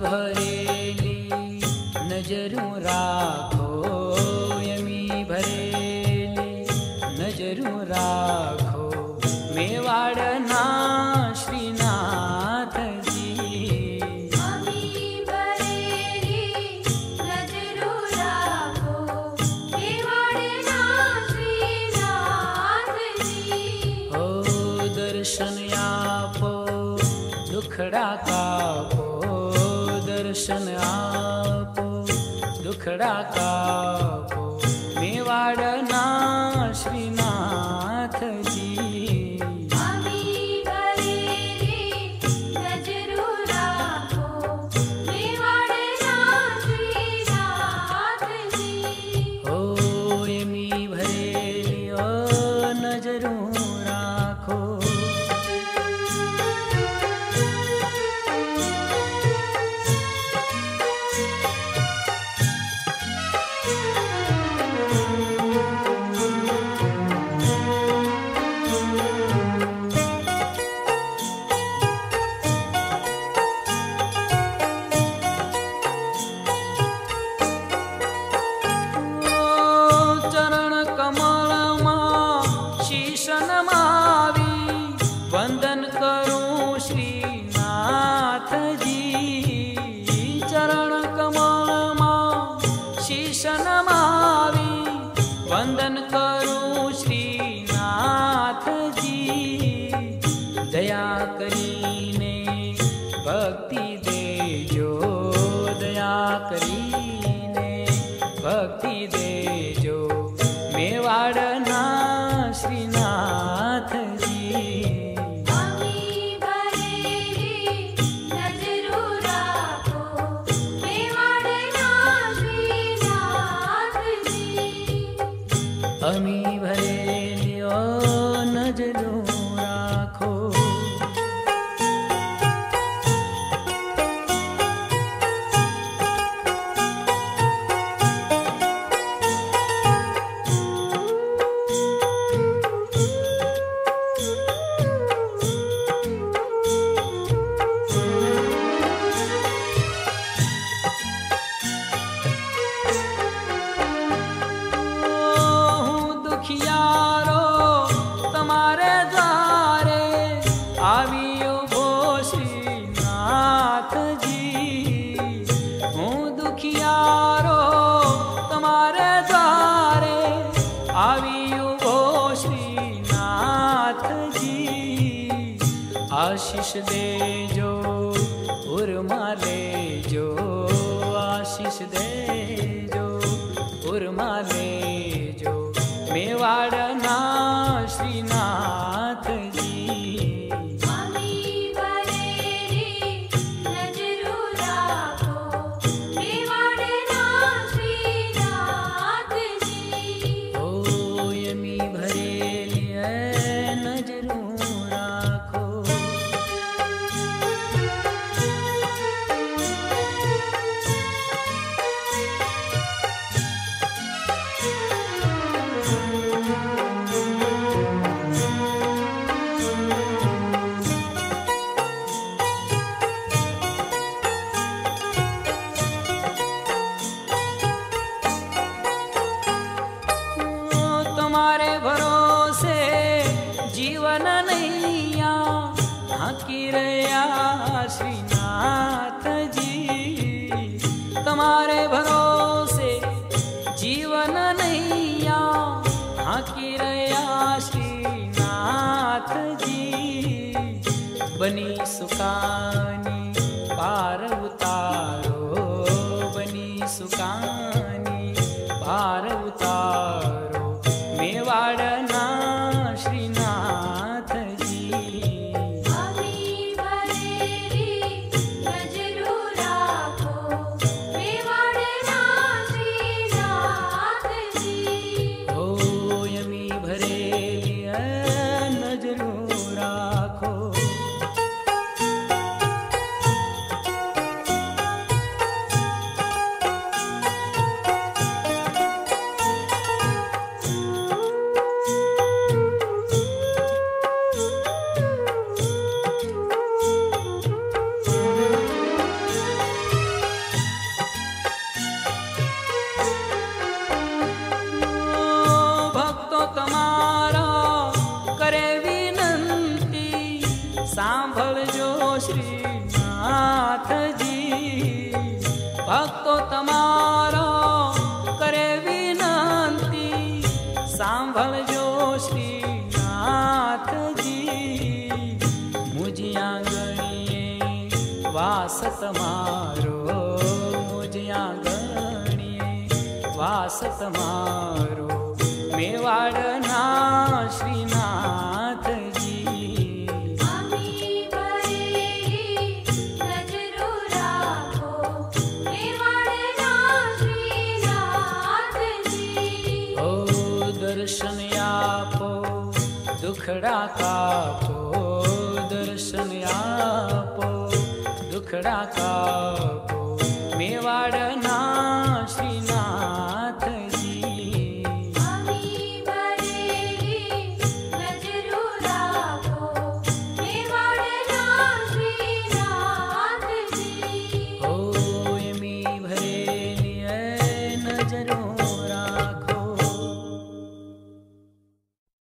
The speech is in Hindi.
भरेली नजरू राखो यमी भरेली नजरू राखो। मेवाड़ना श्रीनाथ श्रीनाथ जी। ओ दर्शन आपो दुखड़ा कापो। દર્શન આપો દુખડા કાપો મેવાડના करी ने भक्ति दे जो दया करी ने भक्ति दे जो मेवाड़ना श्रीनाथ जी अमी भरे लियो नजरू आशीष दे जो उर्मा ले जो आशीष दे जो उर्मा ले जो। मेवाड़ना श्रीनाथ जी। भरेली है नज़रों। तुम्हारे भरोसे, जीवन नैया हाकिरया श्रीनाथ जी तुम्हारे भरोसे, जीवन नैया हाकिरया श्रीनाथ जी बनी सुखा भलो श्री नाथ गी मुजि आङ्गणी वसत मारो मुजि आङ्गणी वसत मारो मेवाड ना દુખડા કાપો દર્શન આપો દુખડા કાપો મેવાડના